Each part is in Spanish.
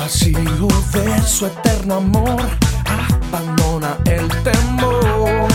vacío de su eterno amor, abandona el temor.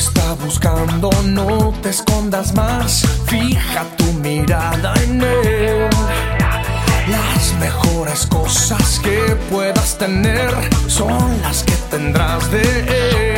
está buscando, no te escondas más. Fija tu mirada en él. Las mejores cosas que puedas tener son las que tendrás de él.